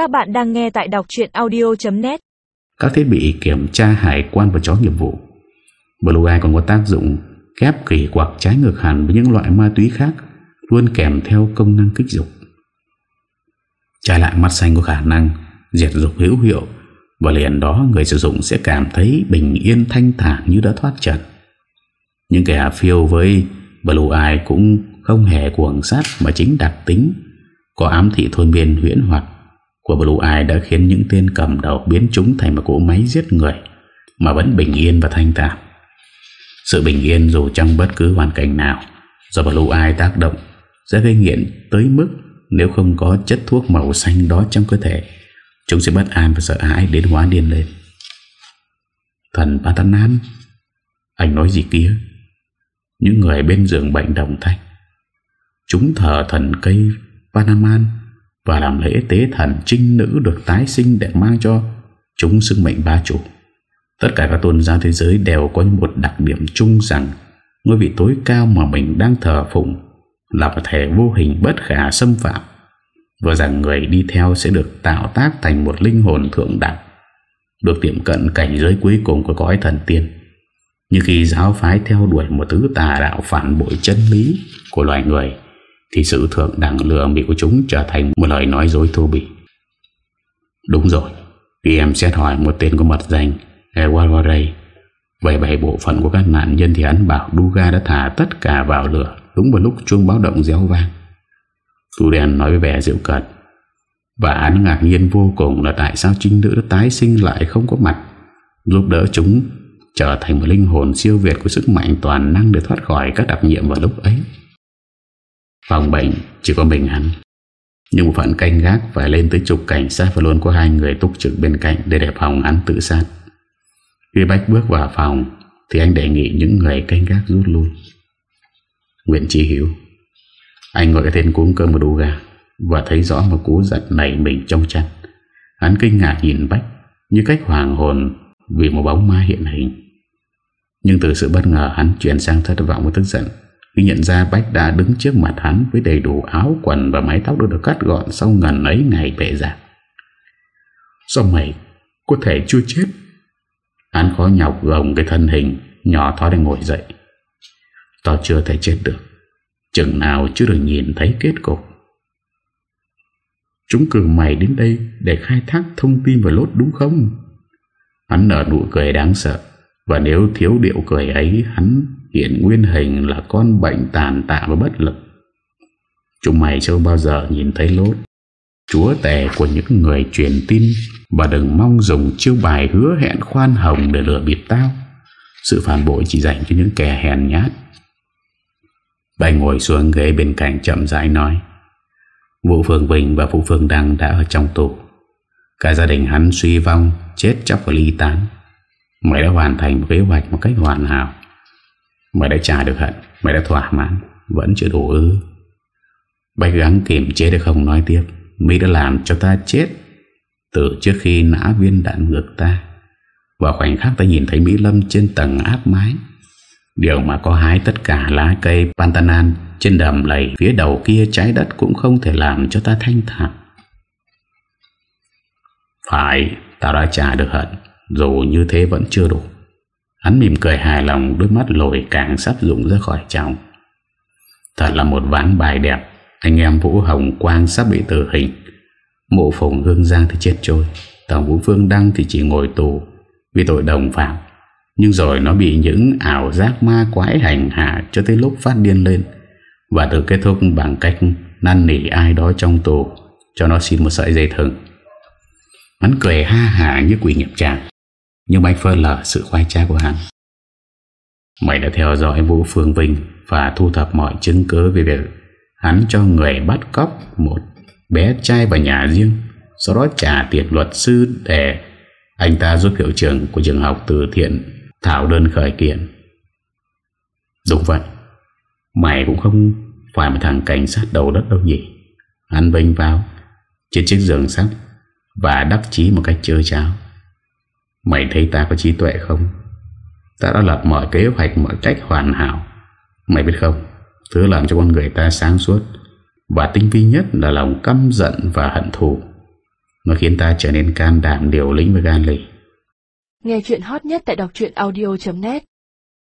Các bạn đang nghe tại đọc chuyện audio.net Các thiết bị kiểm tra hải quan và chó nghiệp vụ Blue Eye còn có tác dụng kép kỳ quặc trái ngược hẳn với những loại ma túy khác, luôn kèm theo công năng kích dục. Trái lại mắt xanh có khả năng diệt dục hữu hiệu, và liền đó người sử dụng sẽ cảm thấy bình yên thanh thản như đã thoát trần. Những kẻ phiêu với Blue Eye cũng không hề cuồng sát mà chính đặc tính có ám thị thôn biên huyễn hoặc của Blue Eye đã khiến những tên cầm đầu biến chúng thành một cỗ máy giết người, mà vẫn bình yên và thanh thản. Sự bình yên dù trong bất cứ hoàn cảnh nào, do Blue Eye tác động, sẽ gây nghiện tới mức nếu không có chất thuốc màu xanh đó trong cơ thể, chúng sẽ bất an và sợ hãi đến hóa điên lên. Thần Patanan, Anh nói gì kia Những người bên giường bệnh đồng thanh Chúng thờ thần cây Panaman và làm lễ tế thần trinh nữ được tái sinh để mang cho chúng sức mệnh ba chủ. Tất cả các tôn giáo thế giới đều có một đặc điểm chung rằng Ngôi vị tối cao mà mình đang thờ phụng Là một thể vô hình bất khả xâm phạm Và rằng người đi theo sẽ được tạo tác thành một linh hồn thượng đẳng, Được tiệm cận cảnh giới cuối cùng của cõi thần tiên. Như khi giáo phái theo đuổi một thứ tà đạo phản bội chân lý của loài người thì sự thượng đẳng lừa bị của chúng trở thành một lời nói dối thô bỉ. Đúng rồi, Khi em xét hỏi một tên có mật danh Edward Về bảy bộ phận của các nạn nhân Thì hắn bảo Duga đã thả tất cả vào lửa Đúng vào lúc chuông báo động réo vang. Tu nói với vẻ dịu cợt, Và hắn ngạc nhiên vô cùng Là tại sao trinh nữ đã tái sinh lại không có mặt, Giúp đỡ chúng Trở thành một linh hồn siêu việt Của sức mạnh toàn năng để thoát khỏi Các đặc nhiệm vào lúc ấy. Phòng bệnh, chỉ có mình hắn. Nhưng một phận canh gác Phải lên tới chục cảnh sát Và luôn có hai người túc trực bên cạnh Để đề phòng hắn tự sát. Khi Bách bước vào phòng, Thì anh đề nghị những người canh gác rút lui. Nguyễn Trí Hiếu, Anh gọi cái tên cuốn cơm đu gà Và thấy rõ một cú giật nảy mình trong chăn. Hắn kinh ngạc nhìn Bách Như cách hoàng hồn Vì một bóng ma hiện hình. Nhưng từ sự bất ngờ, hắn chuyển sang thất vọng và tức giận. Khi nhận ra Bách đã đứng trước mặt hắn Với đầy đủ áo quần và mái tóc được cắt gọn Sau ngần ấy ngày bệ giạc Sao mày có thể chưa chết? Hắn khó nhọc gồng cái thân hình, Nhỏ thó để ngồi dậy. Tao chưa thể chết được. Chừng nào chưa được nhìn thấy kết cục. Chúng cử mày đến đây Để khai thác thông tin và lốt đúng không? Hắn nở nụ cười đáng sợ, Và nếu thiếu điệu cười ấy, Hắn hiện nguyên hình là con bệnh tàn tạ và bất lực. Chúng mày chưa bao giờ nhìn thấy lốt Chúa tể của những người truyền tin, Và đừng mong dùng chiêu bài hứa hẹn khoan hồng để lừa bịp tao. Sự phản bội chỉ dành cho những kẻ hèn nhát. Bài ngồi xuống ghế bên cạnh chậm rãi nói, Vũ Phương Bình và Vũ Phương Đăng đã ở trong tù. Cả gia đình hắn suy vong, Chết chóc và ly tán. Mày đã hoàn thành một kế hoạch một cách hoàn hảo. Mày đã trả được hận, Mày đã thỏa mãn, Vẫn chưa đủ ư. Bách gắng kiềm chế để không nói tiếp. Mỹ đã làm cho ta chết Từ trước khi nã viên đạn ngược ta. Và khoảnh khắc ta nhìn thấy Mỹ Lâm trên tầng áp mái. Điều mà có hái tất cả lá cây Pantanan Trên đầm lầy phía đầu kia trái đất Cũng không thể làm cho ta thanh thản. Phải, ta đã trả được hận, Dù như thế vẫn chưa đủ. Hắn mỉm cười hài lòng, Đôi mắt lồi càng sắp rụng ra khỏi chồng Thật là một ván bài đẹp, anh em Vũ Hồng Quang sắp bị tử hình. Mộ Phùng Hương Giang thì chết trôi, Tổng Vũ Phương Đăng thì chỉ ngồi tù Vì tội đồng phạm. Nhưng rồi nó bị những ảo giác ma quái hành hạ Cho tới lúc phát điên lên. Và tự kết thúc bằng cách Năn nỉ ai đó trong tù, Cho nó xin một sợi dây thừng. Hắn cười ha hả như quỷ nghiệp tràng. Nhưng anh Phơ lờ sự khoai trá của hắn Mày đã theo dõi Vũ Phương Vinh Và thu thập mọi chứng cứ về việc Hắn cho người bắt cóc một bé trai vào nhà riêng Sau đó trả tiền luật sư để anh ta giúp hiệu trưởng của trường học từ thiện thảo đơn khởi kiện. Đúng vậy, mày cũng không phải một thằng cảnh sát đầu đất đâu nhỉ. Hắn vinh vào trên chiếc giường sắt và đắc chí một cách chơi cháo. Mày thấy ta có trí tuệ không? Ta đã lập mọi kế hoạch, mọi cách hoàn hảo. Mày biết không? Thứ làm cho con người ta sáng suốt Và tinh vi nhất là lòng căm giận và hận thù Nó khiến ta trở nên can đảm, liều lĩnh và gan lì Nghe chuyện hot nhất tại đọc truyện audio.net